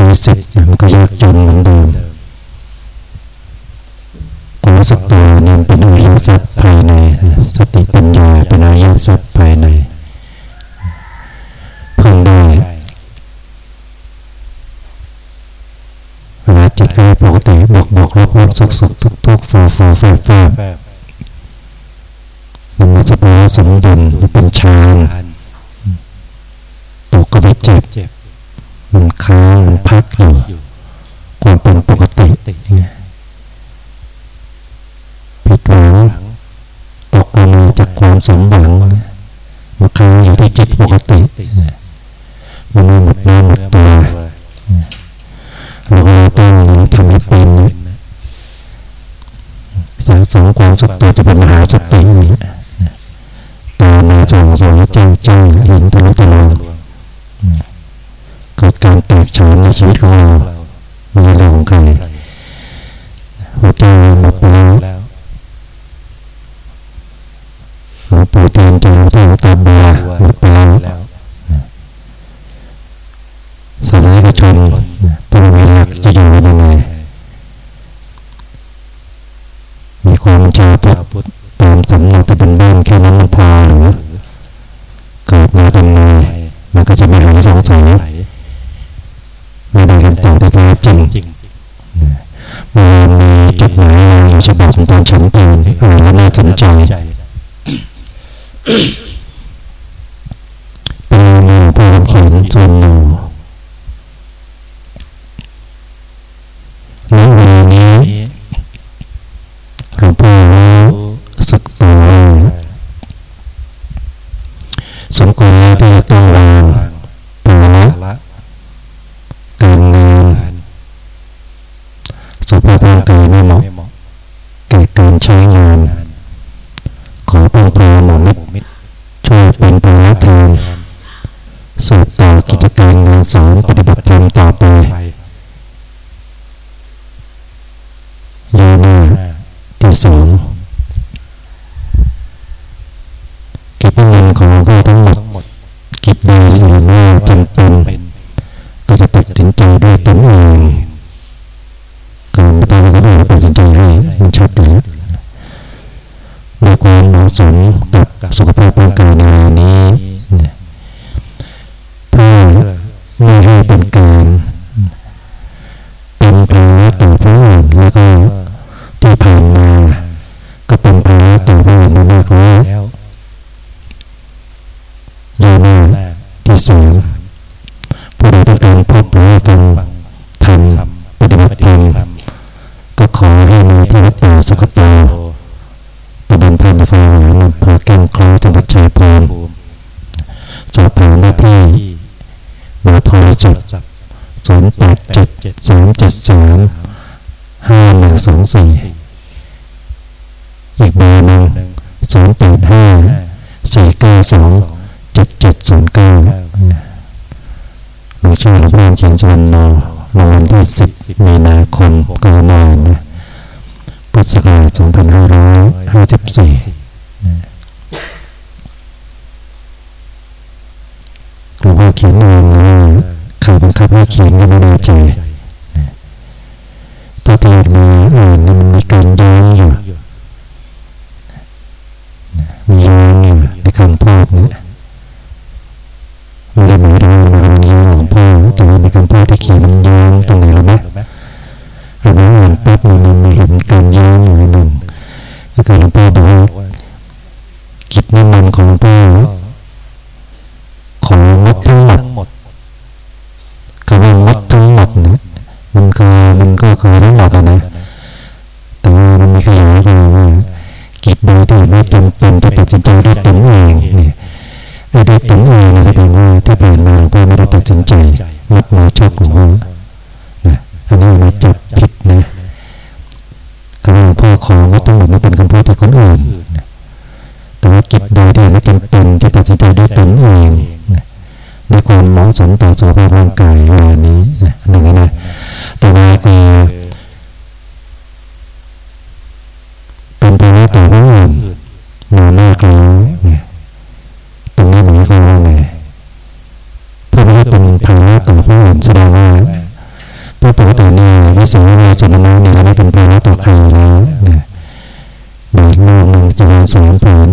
ห้าใจสิบมันก็ยากจนเหมือนเดิมความรู้สึกตัวนี่เป็นอริยสัจภายใน สติปัญญาเป็นอริยสัจภายในเพิ่งได้เวลาจิตก็ปกติบวกบวกลบลบสุกสุกทุกทุกฟูฟูแฟบแฟบมันมีสภาวะสมดุลเป็นฌานตกก็ไม่เจ็บ มันค้างมันพักอยู่ความเป็นปกติผิดหวังตกลงมจากความสมหวังมาค้างอยู่ที่จิตปกติมันไม่หมดเนื้อหมดตัวเราก็ต้องทำให้เป็นสะสมความสุขตัวจะเป็นมหาสติตามาส่องสองจ้างจ้างเห็นทะลุทะลวง กิดการแตกฉานในชีวิตของเรามีเรื่องของใครหัวใจหมดไปแล้วหลวงปู่เตียนจันทร์ที่ตา ที่สองเก็บเงินของผู้ทั้งหมดกิจใดหรือว่าจำเป็นก็จะตัดสินใจด้วยตนเองการไม่ต้องก็ได้ตัดสินใจให้มันชัดเลยด้วยความเหมาะสม ชื่อหลวงพ่อเขียนสวรรณโนวันที่สิบมีนาคมกรนนะพุทธศักราชสองพันห้าร้อยห้าสิบสี่หลวงพ่อเขียนเองนะใครบังคับให้เขียนก็ไม่แน่ใจถ้าเปิดมาอ่านมันมีการย้อนอยู่มีย้อนอยู่ในคำพูดนี่ย ไม่ได้หมายถึงว่ามันกำลังย้อนหลวงพ่อแต่ว่าในคำพูดที่เขียนมันย้อนตรงไหนรู้ไหมอ่านอ่านปั๊บมันมันเห็นการย้อนอยู่หนึ่งก็คือหลวงพ่อบอกว่ากิจนิมนต์ของหลวงพ่อของงดทั้งหมดคำว่างดทั้งหมดนะมันก็มันก็คือทั้งหมดนะแต่ว่ามันมีขยายความว่ากิจโดยที่ไม่จำเป็นจะตัดสินใจด้วยตนเองเนี่ย ไอ้ด้วยตนเองแสดงว่าที่ผ่านมาหลวงพ่อไม่ได้ตัดสินใจมัดมือชกหลวงพ่อนะอันนี้มาจับผิดนะคำว่าหลวงพ่อของก็ทั้งหมดนั้นเป็นคำพูดที่คนอื่นแต่ว่ากิจโดที่ไม่จำเป็นจะตัดสินใจด้วยตนเองนะในความเหมาะสมต่อสุขภาพร่างกายเวลานี้นะหนึ่งนะาสมณะเนี่ยเราไม่เป็นภาระต่อใครแล้วนะบาทโลกหนึ่งจะมาสามผืน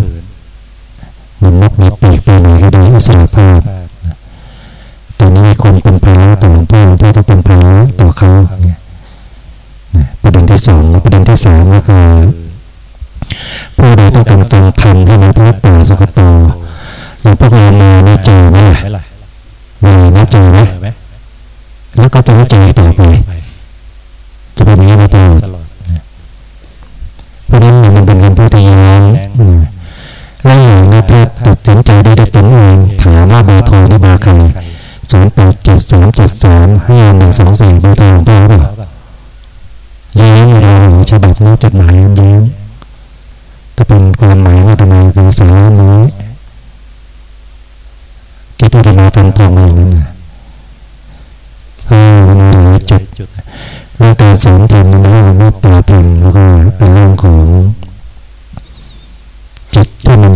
มันนกมีปีกไปไหนก็ได้อิสระภาพตอนนี้มีคนเป็นภาระต่อหลวงพ่อหลวงพ่อต้องเป็นภาระต่อเขาประเด็นที่สองประเด็นที่สามก็คือ สองสี่เบอร์โทรของพ่อเปล่าย้มเราฉบับนี้จดหมายย้มจะเป็นความหมายว่าทำไมคือสาระน้อยที่ที่จะมาฟันธงอย่างนั้นนะเออมีหลายจุดเรื่องการสอนธรรมมันเรื่องเมตตาธรรมแล้วก็เป็นเรื่องของจิตที่มัน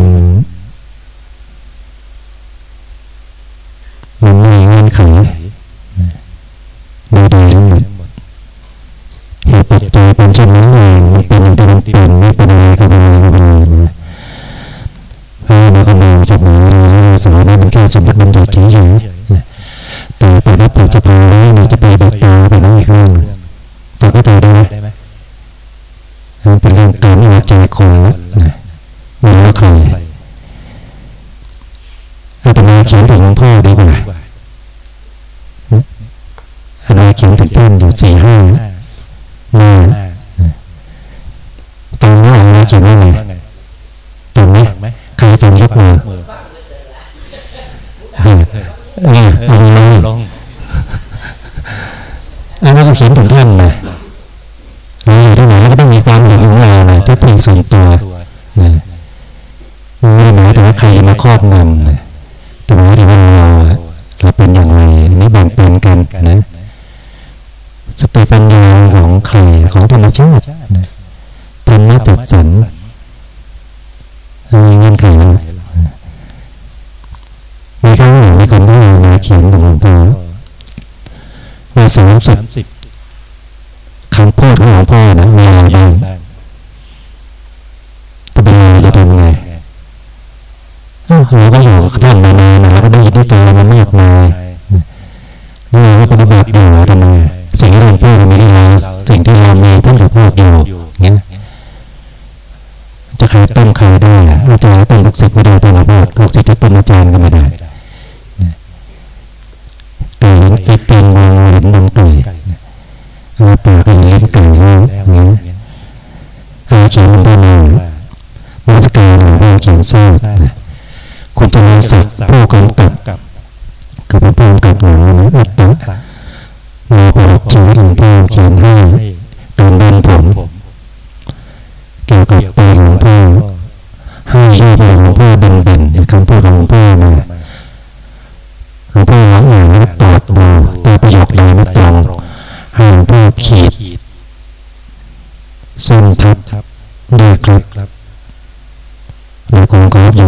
มันไม่มีเงื่อนไข เป็นอย่างที่มันเป็นไม่เป็นอะไรก็เป็นอะไรก็เป็นอะไรนะเพราะมันก็มองจากไหนเราสอนว่ามันแค่สมมติมันเฉยๆแต่ไปรับปัจจัยแล้วมันจะไปแบบตาไปนั่นอีกเรื่องฟังเข้าใจได้ไหมมันเป็นเรื่องการเอาใจคนนะไม่รู้ว่าใครอาตมาเขียนถึงหลวงพ่อดีกว่าอาตมาเขียนถึงท่านอยู่สี่ห้าหน้าตอนนี้อาตมาเขียนว่าไงตรงนี้ใครตรงยกมือเนี่ยเอา ลงอันนี้ก็เขียนถึงท่านนะเราอยู่ที่ไหนเราก็ต้องมีความเห็นของเรานะที่เป็นส่วนตัวนะไม่ได้หมายถึงว่าใครมาครอบงำนะ สามสิบคำพูดของหลวงพ่อนะมีอะไรบ้างจะเป็นยังไงจะทำไงเราก็อยู่กับท่านมา เขียนมันได้มามาสการหลวงพ่อเขียนทราบคุณจะมีศักดิ์ผู้กำกับกับผู้กำกับหนังนะอัต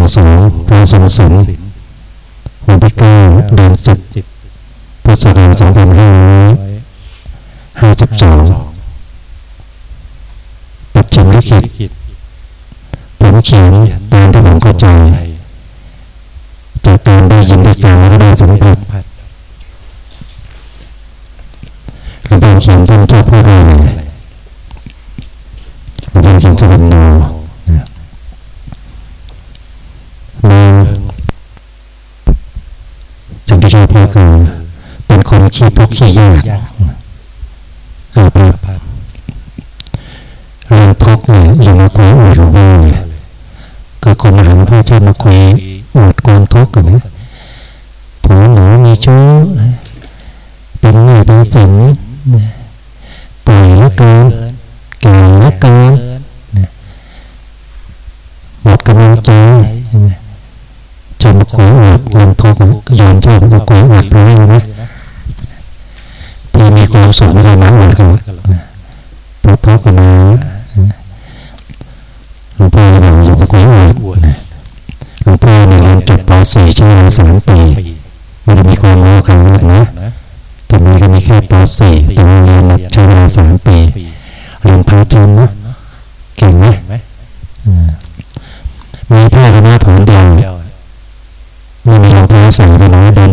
งกราฟองสูงพระทรงศิลวันที่เก้าเดือนสิบพุทธศักราชสองพันห้าร้อย ขี้ทุกข์ขี้ยากอาภัพเรื่องทุกข์เนี่ยอย่ามาคุยอวดหลวงพ่อเนี่ยก็คนมาหาหลวงพ่อชอบมาคุยอวดความทุกข์กันนะผัวหนูมีชู้เป็นหนี้เป็นสินปล่อยแล้วเกินแก่แล้วเกินหมดกำลังใจจนมาคุยอวดความทุกข์ยอมชอบมาคุยอวดเลยนะ สุขไม่ได้มาอวดกันพอทุกข์กันนะหลวงพ่อเราอยู่กับคุยอวดหลวงพ่อเนี่ยเรียนจบป .4 ใช้เวลาสามปีไม่ได้มีความรู้ขนาดนั้นนะแต่มีก็มีแค่ป .4 แต่เรียนใช้เวลาสามปีเรียนพาจนนะเก่งไหมมีผ้าคณะผืนเดียวไม่มีรองเท้าใส่ไปเลยเดิน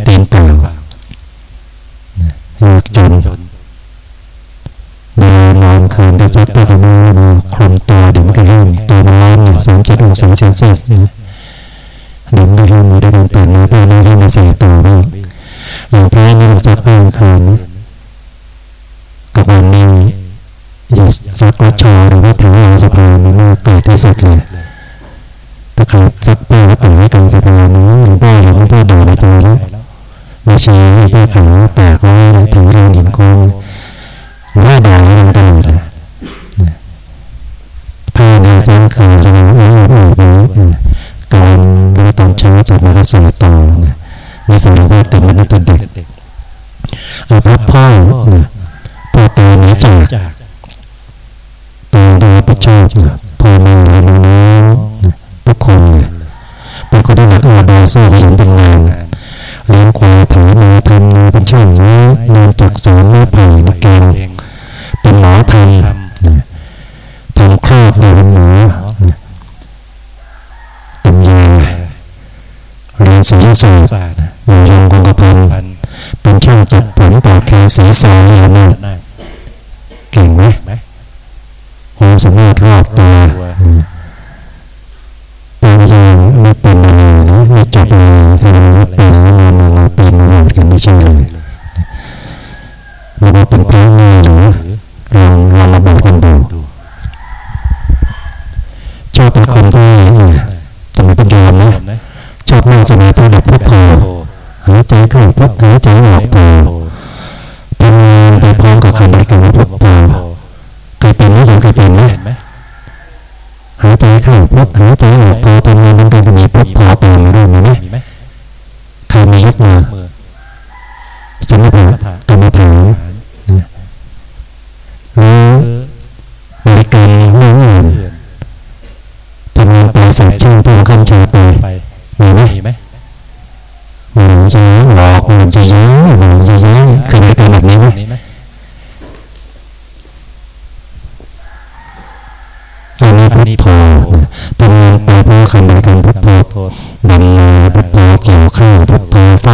เจ็ดองศาเซลเซียสนะเดี๋ยวไม่แห้งด้วยการเปลี่ยนมาเพื่อไม่ให้มันใส่ตัวบ้างอย่างพระนี่มันจะผ้าคืนกับวันนี้อย่าซักวัชชอหรือว่าแถวสะพานมันน่าเกลียดที่สุดเลยถ้าใครซักผ้าแล้วต่อให้กลางสะพานี้หลวงพ่อหลวงพ่อด่าในใจแล้วมาชี้ให้ผ้าขาวแตกไว้แถวรานหินโค้งหลวงพ่ด่าเราตลอดเลย ผ้าในจังคือเราไม่ไม่ไม่การเราตอนเช้าตื่นมาก็ใส่ต่อนะไม่ส่หลวงพ่อติดมันตั้งแต่เด็กเอาพระพ่อนี่ยพ่อตาหนีจากตาดูประชอบเนี่ยพ่อแม่น้องๆทุกคนเนี่ยเป็นคนที่หนักอาบาสู้ขยันเป็นงานเลี้ยงควายไถนาทำนาเป็นช่างนี้งานจักสารไม้ไผ่ในเกงเป็นหมอทำ ทำครอบเนี่ยเป็นหมอเป็นยาเรียนศิลปศาสตร์อยู่ยงคงกระพันเป็นช่างตัดผมปอกแขนสีสายอย่นั้นเก่งไหมความสามารถรอบตัว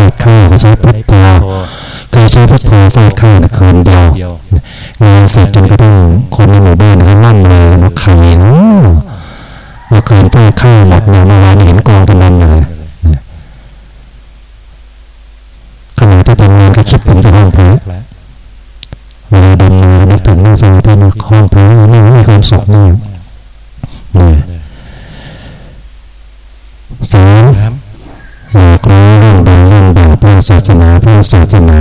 าดข้าวก็ใช้พุทโธเคยใช้พุทโธฟาดข้าวนะคืนเดียวงานเสร็จจนกระทั่งคนในหมู่บ้านเขาล่ำเลยนะใครเนาะเมื่อคืนฟาดข้าวหมดเนี่ยเมื่อวานเห็นกองเป็นนั้นเลยขณะที่ทำงานก็คิดถึงที่ห้องพระเวลาดำนานึกถึงนั่งสมาธิในห้องพระนี่มีความสุขมากนี่สามอยากรู้เรื่องบุญเรื่องบาปเรื่อง ศาสนาเรื่อศาสนา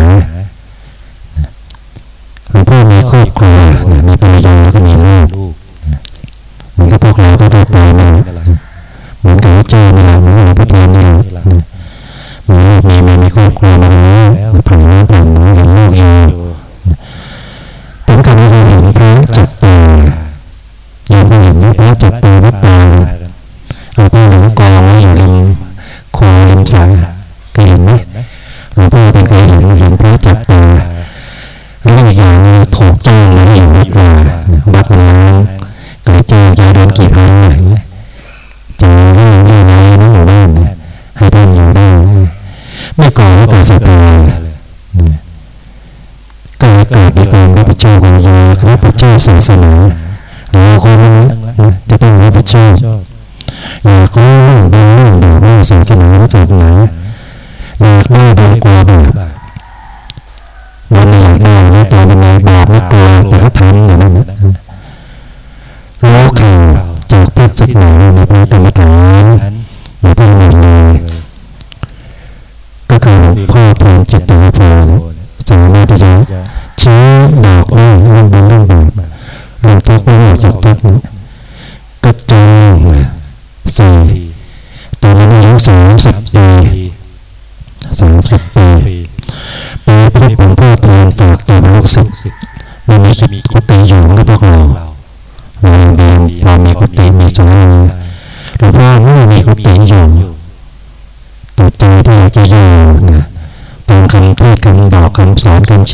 หลวงพ่อมีครอบครัวนะมีภรรยาก็มีลูกเหมือนกับพวกเราก็ได้ไป กี่พันไหนจะได้ได้ไหมนะหมู่บ้านให้ท่านอยู่ได้เมื่อก่อนก่อนสตาร์ก็เกิดในความรับผิดชอบของยารับผิดชอบศาสนาเราคนนั้นจะต้องรับผิดชอบอยากรู้เรื่องบุญเรื่องบาปเรื่องศาสนาจากไหนอยากได้บุญกลัแบบ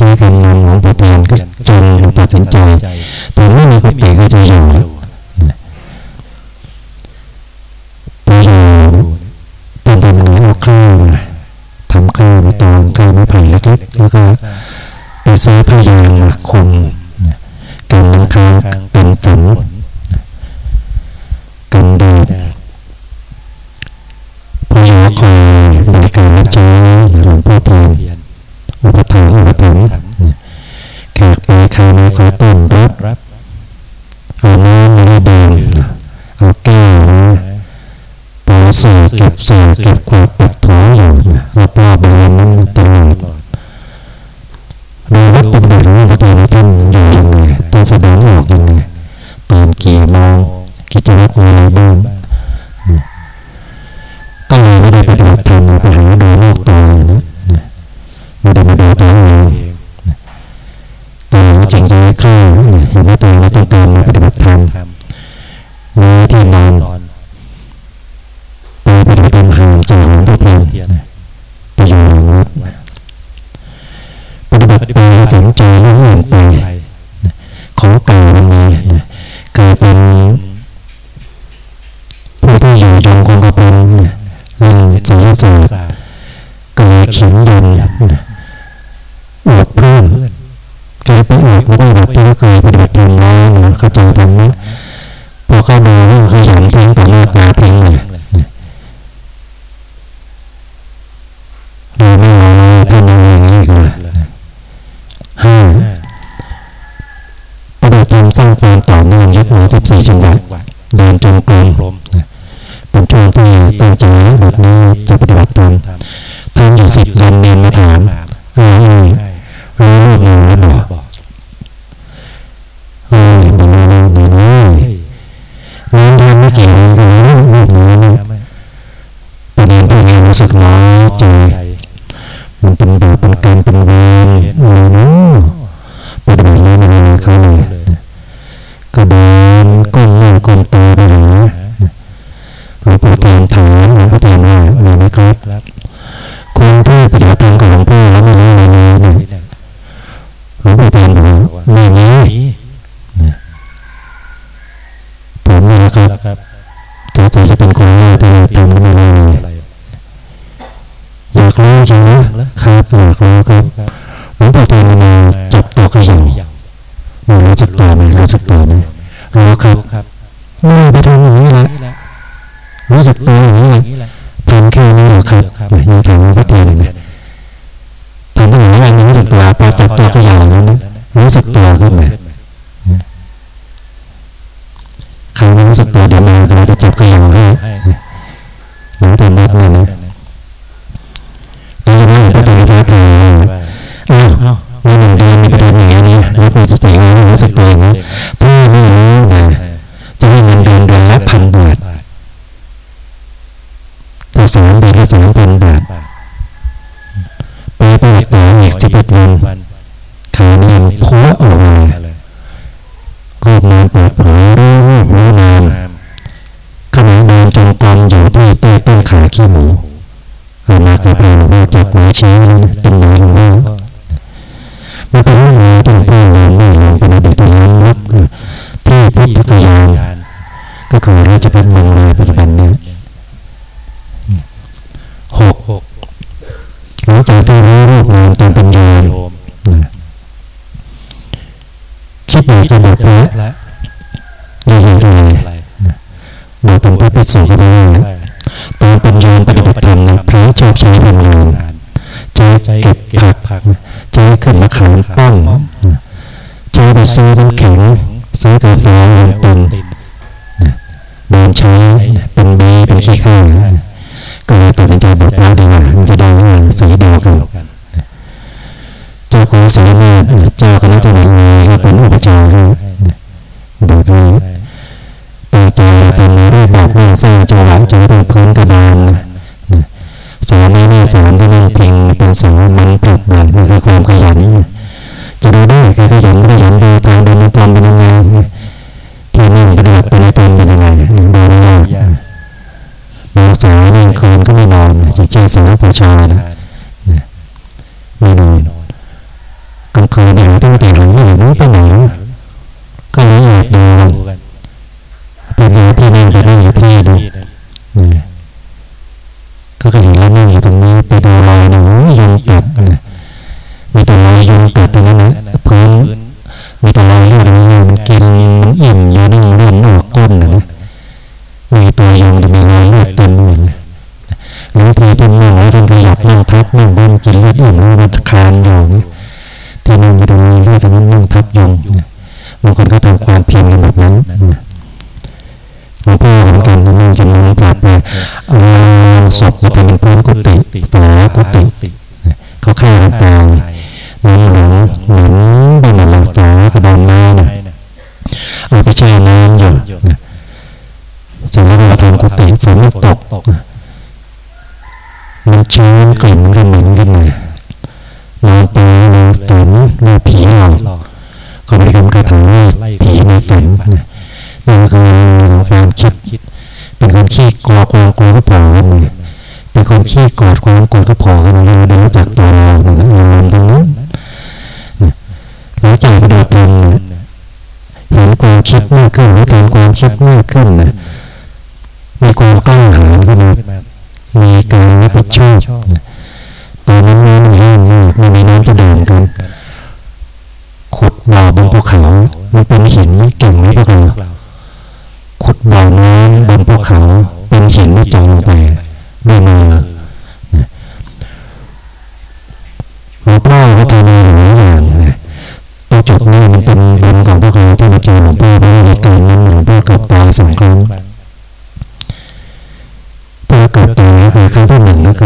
ชี้คำนำของประธานก็จนหรือตัดสินใจ แต่ไม่มีกุฏิก็จะอยู่จะอยู่ตอนทำนี้เอาข้าวนะทำข้าวในตอนข้าวไม่ไผ่เล็กๆแล้วก็ไปซื้อผ้ายางมาคลุมกันน้ำค้างกันฝนกันแดดพอหัวคอยบริการนะจ๊ะ อุปถัมภ์อุปถัมภ์แขกมาใครมาขอต้อนรับเอาน้ำมาดื่มเอาแก้วนะปอสื่อเก็บสื่อเก็บขวดปัดถุงอยู่รอบรบริเวณนั้นตลอดดูวัตเป็นแบบนี้ตอนท่านอยู่ยังไงท่านแสดงออกยังไงตื่นกี่โมงกิจวัตรอะไรบ้าง จากหลวงพ่อเทียนไปอยู่หลังวัดปฏิบัติไปสนใจเรื่องไปของเก่ามันมีนะกลาเป็นผู้ที่อยู่ยงคงกระพันเล่นศีรษะเกิดเข็มยน กจะบิดมันขาเนียพัวออกมาก็มาเปิดเผยรู้รูปรู้นามขณะเดินจงกรมอยู่ที่ใต้ต้นขาขี้หมูเอามากับเราว่าจับไว้ชี้แนะ そう、子。าจังหวะจังเป็นพื้นกระดานสอนนี้นี่สอนที่มันเพ่งเป็นสอนมันปรับแบบนี่คือความขยันจะดูได้คือขยันขยันดูทางเดินตานเป็นยังไงที่นี่ปฏิบัติเป็นตนเป็นยังไงดูไม่ยากบางสายบางคืนก็ไม่นอนอย่างเช่นสาวผู้ชายนะ ความคิดมากขึ้นนะ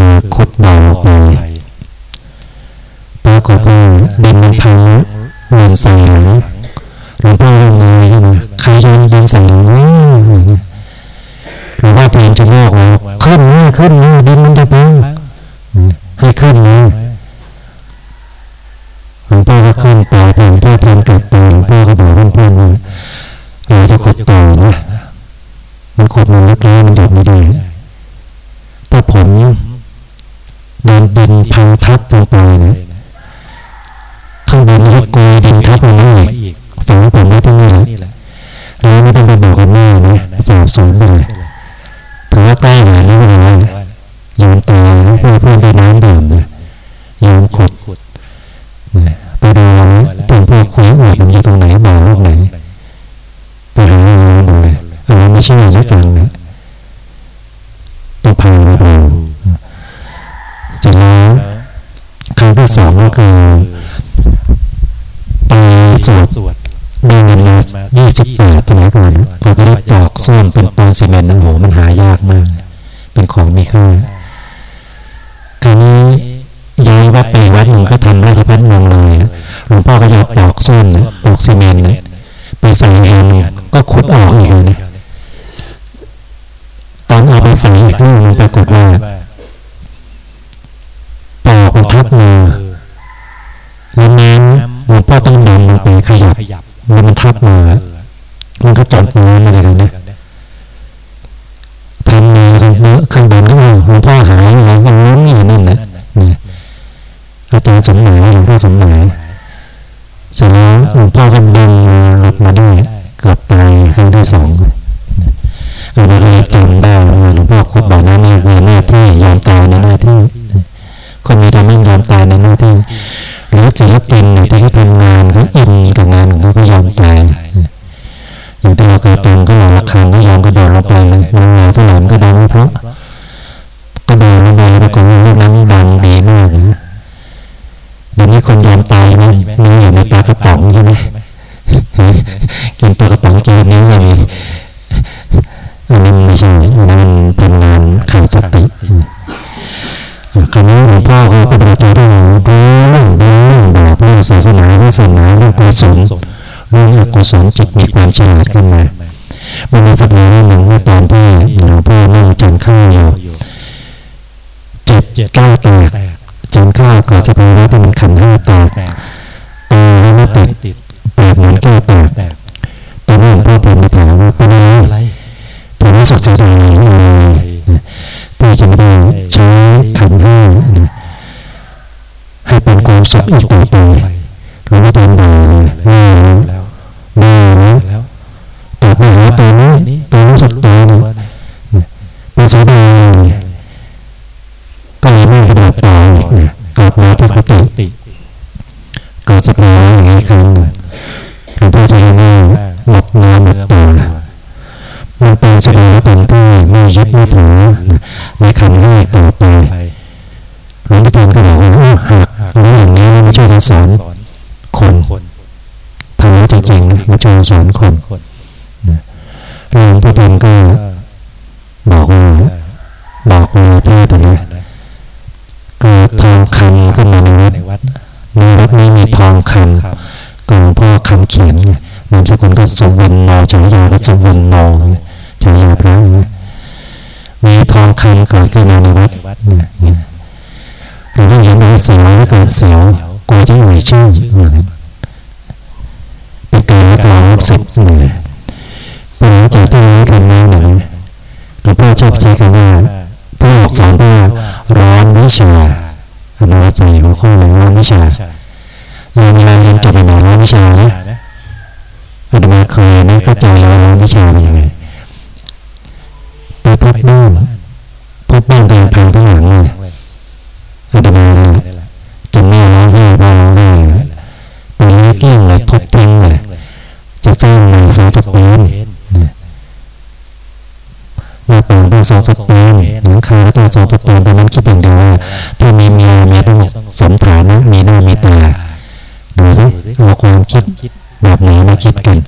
นึ่งก็คือขุดบ่อไปปรากฏว่าดินมันพังหล่นใส่หลังหลวงพ่อยังไงใช่ไหมใครโยนดินใส่หลังวะหลวงพ่อเปลี่ยนจะโลกว่าขึ้นนี่ขึ้นนี่ดินมันจะพังให้ขึ้นนี่หลวงพ่อก็ขึ้นต่อหลวงพ่อทำกลับไปหลวงพ่อก็บอกเพื่อนๆว่าเราจะขุดต่อนะมันขุดมันลึกแล้วมันหยุดไม่ได้แต่ผมโดนดิน พังทับลงไปนะข้างบนก็โกยดินทับลงมาอีกฝังผมไว้ที่นี่แหละแล้วไม่ต้องไปบอกกับแม่นะสาบสูญไปเลยถือว่าใกล้หาแล้ว ที่สองก็คือไปสวดได้เงินมายี่สิบแปดสมัยก่อนเขาก็ได้ปอกส้วมเป็นปูนซีเมนต์นะโหมันหายากมาก เป็นของมีค่าคราวนี้ย้ายวัดไปวัดหนึ่งก็ทำราชพัฒน์เมืองเลยหลวงพ่อก็จะปอกส้วมนปอกซีเมนต์นะไปใส่เองก็ขุดออกอีกเลยนะตอนเอาไปใส่อีกเรื่องนึงปรากฏว่า ปอกมันทับมือแล้วน้ำหลวงพ่อต้องนำมันไปขยับ มันทับมือมันก็จอดมืออะไรกันนะทำมือข้างบนข้างบนก็หลวงพ่อหายอะไรอย่างนั้นอย่างนั้นนะนี่อาจารย์สมหมายหลวงพ่อสมหมายเสร็จแล้วหลวงพ่อก็ดึงหลุดมาได้เกือบตายครั้งที่สองอันนี้ก็จำได้หลวงพ่อคุดบอกว่านี่คือหน้าที่ยอมตายในหน้าที่ คนมีทำไม่ยอมตายในหน้าที่หรือศิเป็นที่ทำงานเขาอินกับงานของเขาก็ยอมตายอย่างที่เราเคยเป็ก็หลอกระคังก็ยอมก็โดดรงไปเลยมันหลายสลอนก็โดังเพราะก็โดดลงไปแล้วก็ลูกนั้นดังดีมากละเดี๋ยวนี้คนยอมตายนี่มีอยู่ในตากระป๋องใช่ไหม เขาปฏิบัติเรื่องรู้เรื่องบุญเรื่องบาปเรื่องศาสนาเรื่องศาสนาเรื่องกุศลเรื่องอกุศลจิตมีความฉลาดขึ้นมามันมีสัปดาห์หนึ่งเมื่อตอนที่หลวงพ่อนั่งจนข้าวอยู่เจ็ดเก้าแตกจนข้าวก่อสภาวะที่มันขันห้าแตกตาไม่ติดแตกเหมือนแก้วแตกตอนนั้นหลวงพ่อผมถามว่าเป็นอะไรผมรู้สึกเสียดาย ในคำให้ต่อไปหลวงพ่อเทียนก็บอกว่าหากรู้อย่างนี้ไม่ช่วยกันสอนคนทำแล้วจริงๆนะไม่ช่วยสอนคนหลวงพ่อเทียนก็บอกว่าบอกว่าที่ตรงนี้กิดทองคำขึ้นมาในวัดในวัดนี้มีทองคำก็หลวงพ่อคำเขียนนี่ยนามสกุลก็สุวรรณนฉายาก็สุวรรณนฉายาพระนี่ มีทองคำเกิดขึ้นมาในวัดเนี่ยหรือว่าเห็นว่าเสียวเกิดเสียวกลัวจะหน่วยชื่อเหมือนเป็นการรับรองลูกศิษย์เนี่ยเป็นหลังจากที่รู้ธรรมะเนี่ยหลวงพ่อชอบใช้คำว่าผู้ออกสอนว่าร้อนวิชาอนุวัตใส่หัวข้อเลยร้อนวิชาเรียนเวลาเรียนจบไปหน่อร้อนวิชานะอาตมาเคยนะเข้าใจแล้วร้อนวิชาเป็นยังไง ไปทุบบ้านทุบบ้านเดินพังทั้งหลังเลยอาตมาเนี่ยจนแม่ร้องไห้พ่ร้องไห้เลยไปเลี้ยกิ้งเลยทุบทิ้งเลยจะสร้างใหม่สองสปีนหน้าต่างต้องสองสปีนหลังคาต้องสองสปีนตอนนั้นคิดอย่างเดียวว่าถ้ามีเมียเมียต้องสมฐานะมีหน้ามีตาดูสิเอาความคิดแบบไหนมาคิดกัน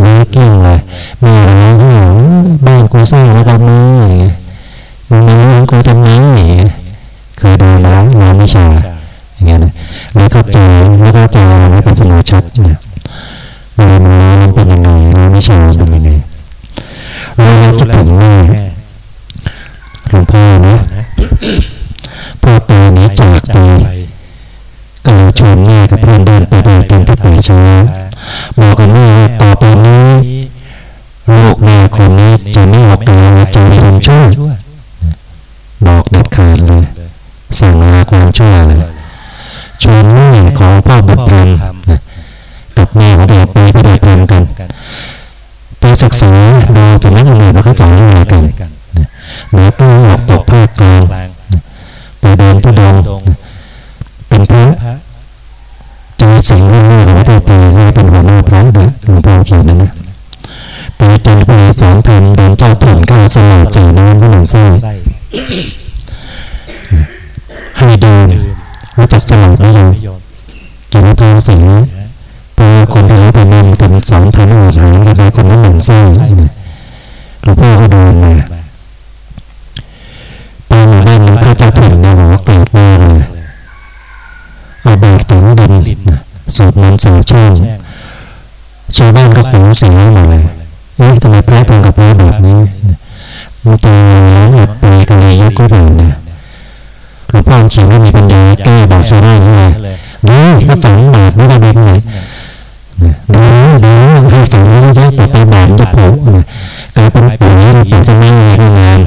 เลี้ยกิ้งเลยแมีอะไห้ กูสร้างแล้วทำไมมึงมาเลี้ยงกูทำไมเคยดูมาแล้วเราไม่ชาอย่างเงี้ยนะแล้วเข้าใจแล้วเข้าใจมันเป็นสนุชัดเนี่ยเวลามันรู้มันเป็นยังไงเราไม่ชาเป็นยังไง ไปเดินทุดงเป็นพระจอสิ่งที่แม่ของพ่อปีให้เป็นหัวหน้าพระนะหลวงพ่อเขียนนะนะไปจนไปสอนธรรมเดินเจ้าถิ่นก้าสลาดใจน้ำก็หนังไส้ให้ดูรู้จักสลับไม่ยอมกินมะพร้าวสีพอคนที่รู้เป็นนำถึงสอนทำอาหารกับคนนั้นหนึ่งไส้หลวงพ่อก็โดนมาไปหมู่บ้านพระเจ้าถิ่นเนี่ยบอกว่าเกลียดมากเลยเอาบาดฝังดิน สูบน้ำสาวช่งชาวบ้านก็ขงเสียหมดเลยเอ๊ะทำไมพระทำกับพระแบบนี้มันตายแล้วปีกันเลยยกก็แบบเนี่ยหลวงพ่อเขียนว่ามีปัญญาแก้บอกชาวบ้านนี่เลยดูก็ฝังบาปไม่ได้เป็นไงดูดูให้ฝังเยอะๆต่อไปบาปจะโผล่กลายเป็นปุ๋ยหรือปุ๋ยจะไม่มีก็งาม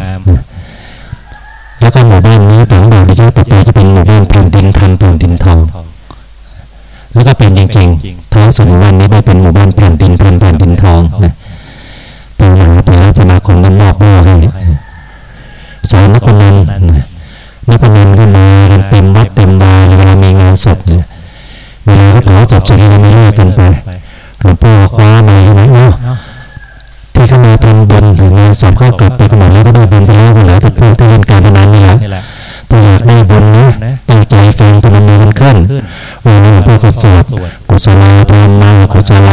แล้วก็หมู่บ้านนี้ฝังบาปเยอะต่อไปจะเป็นหมู่บ้านแผ่นดินทันแผ่นดินทอง แล้วก็เป็นจริงๆท้ายสุดวันนี้ได้เป็นหมู่บ้านแผ่นดินพันแผ่นดินทองนะแต่มหาแต่ละสมาคมนั้นมอบว่าให้สอนนักนันนักนันก็มากันเต็มวัดเต็มบาเวลามีงานศพเนี่ยเวลาเขาเผาศพเสร็จแล้วไม่เลิกกันไปหลวงพ่อคว้ามาใช่ไหมเนาะที่เขามาทำบุญถึงงานศพเขากลับไปกันหมดแล้วก็ ก็สวดกุศลธรรมมากุศล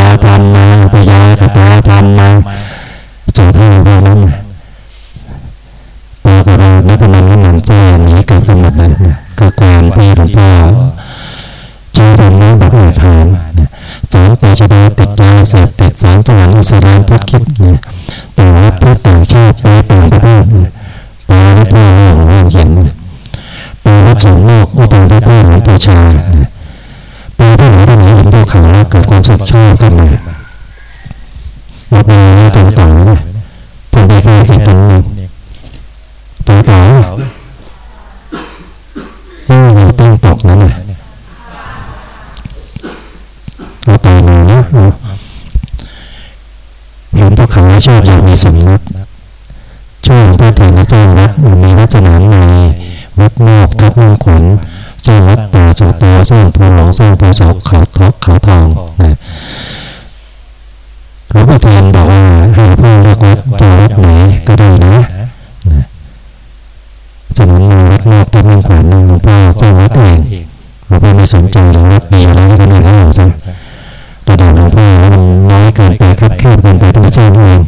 ไปมานะเห็นพวกเขาชอบอยากมีสำนักช่วงพ่อเทียนและจ้างวัดมีวัดสนามในวัดนอกทับมงขนจ้างวัดป่าสุตัวสร้างภูหลงสร้างภูเสาเขาทอกเขาทองนะหลวงพ่อเทียนบอกว่าให้พ่อเลือกวัดตัววัดไหนก็ได้นะสนามในวัดนอกทับมงขนหลวงพ่อสร้างวัดเองหลวงพ่อไม่สนใจเลยวัดดีอะไรก็ไม่ได้ใช่ระดับหลวงพ่อมันน้อย เกินไปคับแคบเกินไปต้องสร้างเอง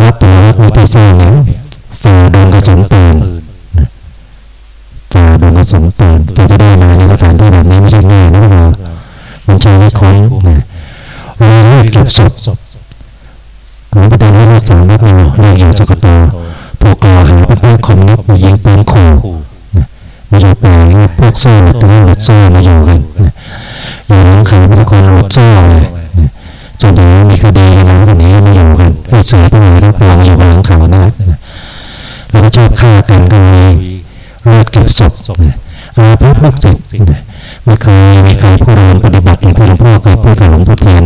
วัดแต่ละวัดมีที่สร้างเนี่ยฝ่าดงกระสุนปืนฝ่าดงกระสุนปืนที่จะได้มาในสถานที่แบบนี้ไม่ใช่ง่ายนะเรามันใช้ไม่คุ้นนะเราเลือกเก็บศพหลวงพ่อเดินให้เลือกสามวัดเราเลือกอยู่สกปรกถูกกล่าวหาเป็นพวกคอมมิวนิสต์มายิงปืนขู่มาอยู่แปลงพวกโซ่หรือหลุดโซ่มาอยู่กัน คนหลุดโซ่เลยจนถึงมีคดีกันแล้วตอนนี้มาอยู่กันไอ้เสือตัวไหนรับรองอยู่บนหลังเขานั่นแหละแล้วก็ชอบฆ่ากันก็มีเลือดเก็บศพอาภัพลูกศิษย์ไม่เคยมีใครพูดเรื่องปฏิบัติอย่างที่หลวงพ่อเคยพูดกับหลวงพ่อเทียน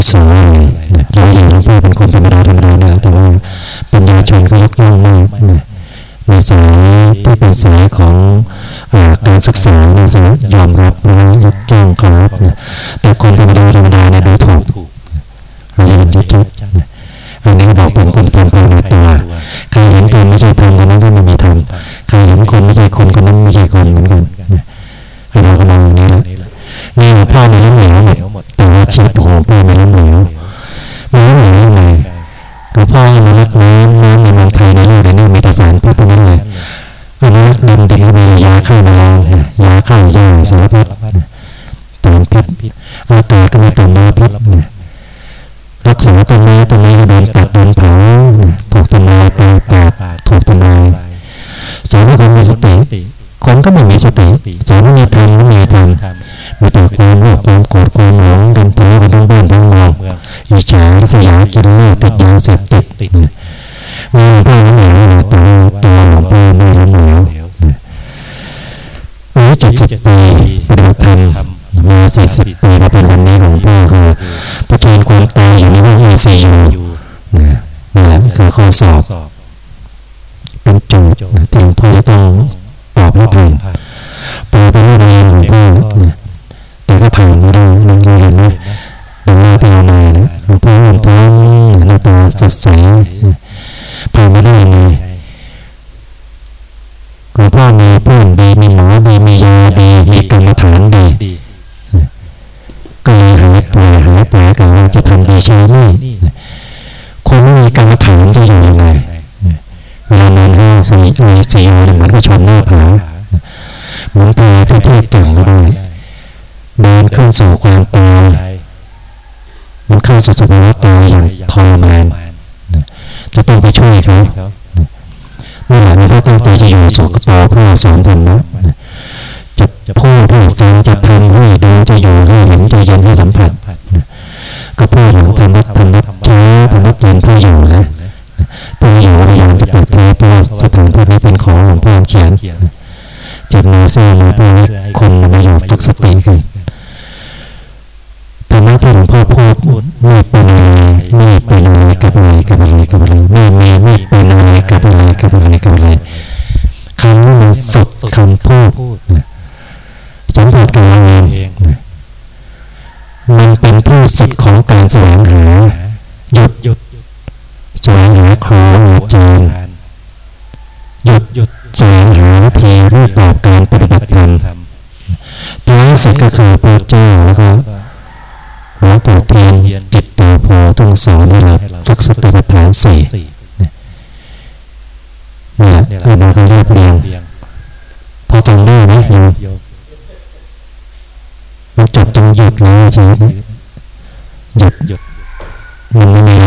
วิเศษวิโสเลยเราเห็นหลวงพ่อเป็นคนธรรมดาธรรมดาเนี่ยแต่ว่าปัญญาชนก็ยกย่องมากนะในสายที่เป็นสายของการศึกษาเนี่ยยอมรับนะยกย่องเคารพนะแต่คนธรรมดาธรรมดาเนี่ยดูถูกเราเห็นชัดๆอันนี้บอกเป็นคนทำภายในตัวใครเห็นคนไม่ใช่ทำคนนั้นก็ไม่มีทำใครเห็นคนไม่ใช่คนคนนั้นไม่ใช่คนเหมือนกันอันนี้ก็มองอย่างนี้แหละนี่พ่อมีล้มเหลวหมด ฆ่า คือข้อสอบ เป็นโจทย์ที่หลวงพ่อจะต้องตอบให้ผ่านปอเป็นเรียนหลวงพ่อนะ สีเนี่ยมันก็ชนหน้าผาเหมือนตายที่ที่เก่งไม่ได้เดินขึ้นสู่ความตายมันเข้าสู่สภาวะตายอย่างทรมานจะต้องไปช่วยเขาเมื่อไหร่พระเจ้าใจจะอยู่สุขต่อเพื่อสอนธรรมะ สร้างมาเพื่อให้คนมาอยู่ฝึกสติกันธรรมะที่หลวงพ่อพูดไม่เป็นอะไรไม่เป็นอะไรกับอะไรกับอะไรกับอะไรไม่มีไม่เป็นอะไรกับอะไรกับอะไรกับอะไรคำนี้มันสดคำพูดสัมผัสกันเองมันเป็นที่สุดของการแสวงหาหยุดหยุดแสวงหาครูอาจารย์ ท้ายสุดก็คือพระเจ้าแล้วก็หลวงปู่เทียนจิตโตโพต้องสอนให้เราฝึกสติปัฏฐานสี่นี่แหละเรามาก็เรียบเรียงพอฟังได้ไหมโยมมันจบตรงหยุดเลยชีวิตหยุดหยุดมันไม่มี